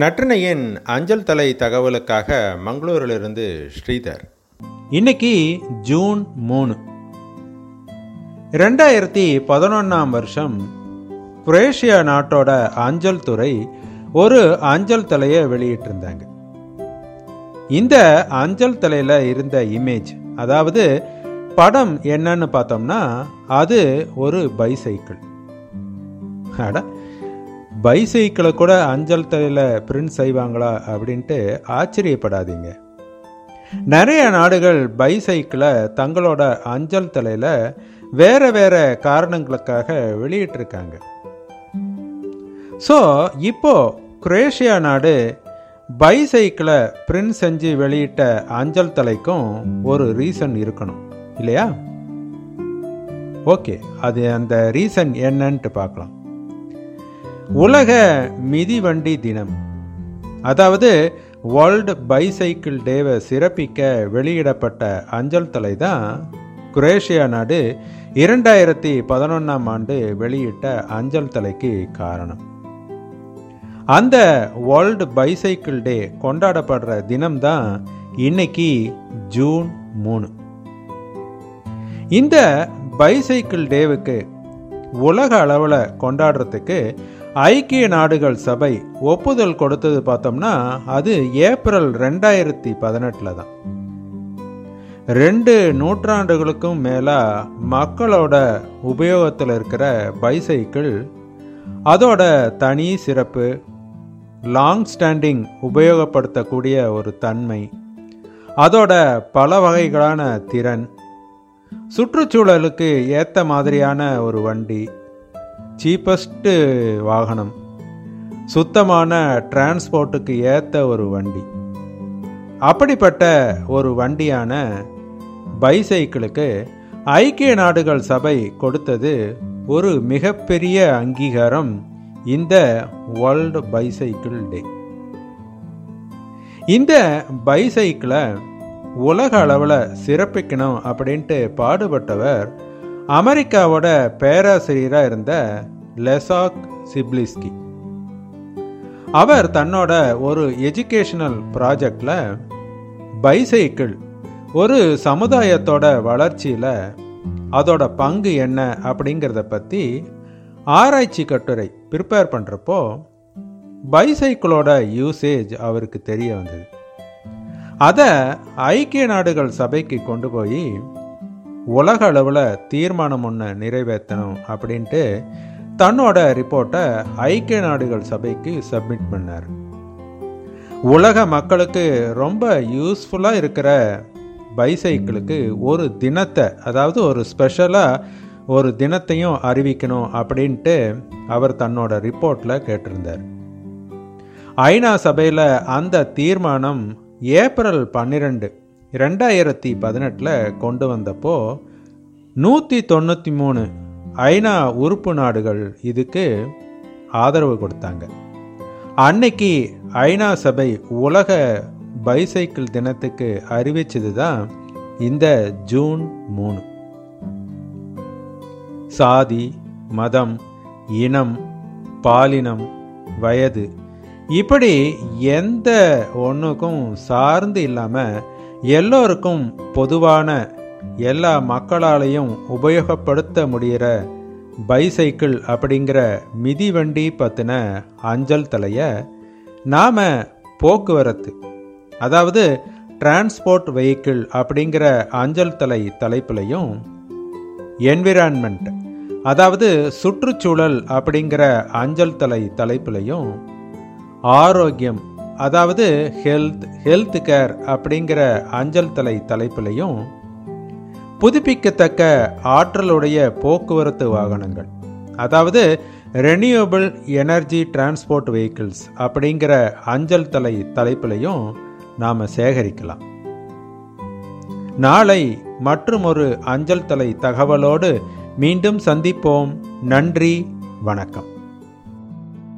நற்றினையின் அஞ்சல் தலை தகவலுக்காக மங்களூரிலிருந்து ஸ்ரீதர். இன்னைக்கு ஜூன் மூணு. ரெண்டாயிரத்தி பதினொன்றாம் வருஷம் குரேஷியா நாட்டோட அஞ்சல் துறை ஒரு அஞ்சல் தலையை வெளியிட்டிருந்தாங்க. இந்த அஞ்சல் தலையில் இருந்த இமேஜ் அதாவது படம் என்னன்னு பார்த்தோம்னா அது ஒரு பைசைக்கிள் அட பைசைக்கிளை கூட அஞ்சல் தலையில் பிரிண்ட் செய்வாங்களா அப்படின்ட்டு ஆச்சரியப்படாதீங்க. நிறைய நாடுகள் பைசைக்கிளை தங்களோட அஞ்சல் தலையில் வேற வேற காரணங்களுக்காக வெளியிட்டிருக்காங்க. ஸோ இப்போ குரேஷியா நாடு பைசைக்கிளை பிரிண்ட் செஞ்சு வெளியிட்ட அஞ்சல் தலைக்கும் ஒரு ரீசன் இருக்கணும் இல்லையா? ஓகே அது அந்த ரீசன் என்னன்ட்டு பார்க்கலாம். உலக மிதிவண்டி தினம். அதாவது வேர்ல்டு பைசைக்கிள் டேவை சிறப்பிக்க வெளியிடப்பட்ட அஞ்சல் தலை தான் குரேஷியா நாடு இரண்டாயிரத்தி பதினொன்றாம் ஆண்டு வெளியிட்ட அஞ்சல் தலைக்கு காரணம். அந்த வேர்ல்டு பைசைக்கிள் டே கொண்டாடப்படுற தினம்தான் இன்னைக்கு ஜூன் மூணு. இந்த பைசைக்கிள் டேவுக்கு உலக அளவில் கொண்டாடுறதுக்கு ஐக்கிய நாடுகள் சபை ஒப்புதல் கொடுத்தது பார்த்தோம்னா அது ஏப்ரல் ரெண்டாயிரத்தி பதினெட்டில் தான். ரெண்டு நூற்றாண்டுகளுக்கும் மேலாக மக்களோட உபயோகத்தில் இருக்கிற பைசைக்கிள் அதோட தனி சிறப்பு லாங் ஸ்டாண்டிங் உபயோகப்படுத்தக்கூடிய ஒரு தன்மை அதோட பல வகைகளான திறன் சுற்றுச்சூழலுக்கு ஏற்ற மாதிரியான ஒரு வண்டி சீப்பஸ்ட்டு வாகனம். சுத்தமான டிரான்ஸ்போர்ட்டுக்கு ஏற்ற ஒரு வண்டி. அப்படிப்பட்ட ஒரு வண்டியான பைசைக்கிளுக்கு ஐக்கிய நாடுகள் சபை கொடுத்தது ஒரு மிகப்பெரிய அங்கீகாரம் இந்த வேர்ல்டு பைசைக்கிள் டே இந்த பைசைக்கிளை உலக அளவில் சிறப்பிக்கணும் அப்படின்ட்டு பாடுபட்டவர் அமெரிக்காவோட பேராசிரியராக இருந்த லெசாக் சிப்லிஸ்கி. அவர் தன்னோட ஒரு எஜுகேஷனல் ப்ராஜெக்டில் பைசைக்கிள் ஒரு சமுதாயத்தோட வளர்ச்சியில் அதோட பங்கு என்ன அப்படிங்கிறத பற்றி ஆராய்ச்சி கட்டுரை ப்ரிப்பேர் பண்ணுறப்போ பைசைக்கிளோட யூசேஜ் அவருக்கு தெரிய வந்தது. அதை ஐக்கிய நாடுகள் சபைக்கு கொண்டு போய் உலக அளவில் தீர்மானம் ஒன்று நிறைவேற்றணும் அப்படின்ட்டு தன்னோட ரிப்போர்ட்டை ஐக்கிய நாடுகள் சபைக்கு சப்மிட் பண்ணார். உலக மக்களுக்கு ரொம்ப யூஸ்ஃபுல்லாக இருக்கிற பைசைக்கிளுக்கு ஒரு தினத்தை அதாவது ஒரு ஸ்பெஷலாக ஒரு தினத்தையும் அறிவிக்கணும் அப்படின்ட்டு அவர் தன்னோட ரிப்போர்ட்டில் கேட்டிருந்தார். ஐநா சபையில் அந்த தீர்மானம் ஏப்ரல் பன்னிரெண்டு ரெண்டாயிரத்தி பதினெட்டில் கொண்டு வந்தப்போ நூற்றி தொண்ணூற்றி மூணு ஐநா உறுப்பு நாடுகள் இதுக்கு ஆதரவு கொடுத்தாங்க. அன்னைக்கு ஐநா சபை உலக பைசைக்கிள் தினத்துக்கு அறிவிச்சது தான் இந்த ஜூன் மூணு. சாதி மதம் இனம் பாலினம் வயது இப்படி எந்த ஒன்றுக்கும் சார்ந்து இல்லாமல் எல்லோருக்கும் பொதுவான எல்லா மக்களாலையும் உபயோகப்படுத்த முடிகிற பைசைக்கிள் அப்படிங்கிற மிதிவண்டி பற்றின அஞ்சல் தலையை நாம் போக்குவரத்து அதாவது டிரான்ஸ்போர்ட் வெஹிக்கிள் அப்படிங்கிற அஞ்சல் தலை தலைப்புலையும் என்விரான்மெண்ட் அதாவது சுற்றுச்சூழல் அப்படிங்கிற அஞ்சல் தலை தலைப்புலையும் ஆரோக்கியம் அதாவது ஹெல்த் ஹெல்த் கேர் அப்படிங்கிற அஞ்சல் தலை தலைப்புலையும் புதுப்பிக்கத்தக்க ஆற்றலுடைய போக்குவரத்து வாகனங்கள். அதாவது ரெனியூபிள் எனர்ஜி டிரான்ஸ்போர்ட் வெஹிக்கிள்ஸ் அப்படிங்கிற அஞ்சல் தலை தலைப்பிலையும் நாம் சேகரிக்கலாம். நாளை மற்றும் ஒரு அஞ்சல் தலை தகவலோடு மீண்டும் சந்திப்போம். நன்றி வணக்கம்.